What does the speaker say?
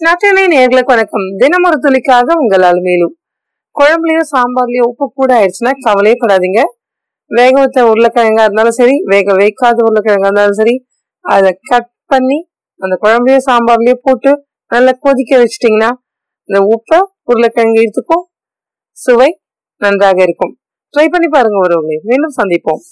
நற்றினை நேர்களுக்கு வணக்கம். தினம் ஒரு துளிக்காக உங்களால் மேலும். குழம்புலயோ சாம்பார்லயோ உப்பு கூட ஆயிடுச்சுன்னா கவலையே படாதீங்க. வேக வைத்த உருளைக்கிழங்கா இருந்தாலும் சரி வேக வைக்காத உருளைக்கிழங்கா இருந்தாலும் சரி அதை கட் பண்ணி அந்த குழம்புலயோ சாம்பார்லயோ போட்டு நல்லா கொதிக்க வச்சிட்டிங்கன்னா இந்த உப்பை உருளைக்கிழங்கு எடுத்துக்கும் சுவை நன்றாக இருக்கும். ட்ரை பண்ணி பாருங்க ஒருவங்களே மீண்டும் சந்திப்போம்.